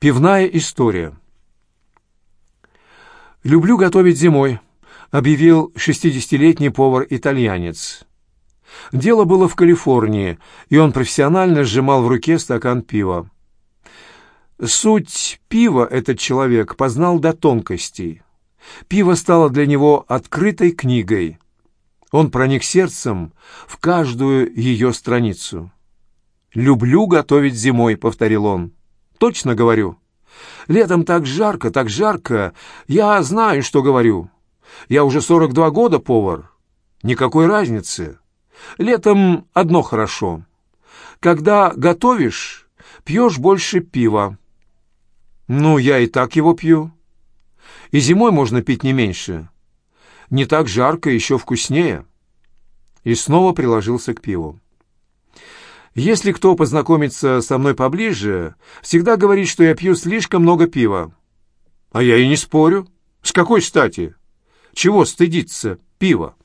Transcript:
Пивная история. «Люблю готовить зимой», — объявил шестидесятилетний повар-итальянец. Дело было в Калифорнии, и он профессионально сжимал в руке стакан пива. Суть пива этот человек познал до тонкостей. Пиво стало для него открытой книгой. Он проник сердцем в каждую ее страницу. «Люблю готовить зимой», — повторил он. «Точно говорю. Летом так жарко, так жарко. Я знаю, что говорю. Я уже 42 года повар. Никакой разницы. Летом одно хорошо. Когда готовишь, пьешь больше пива. Ну, я и так его пью. И зимой можно пить не меньше. Не так жарко, еще вкуснее. И снова приложился к пиву. Если кто познакомится со мной поближе, всегда говорит, что я пью слишком много пива. А я и не спорю. С какой стати? Чего стыдиться пива?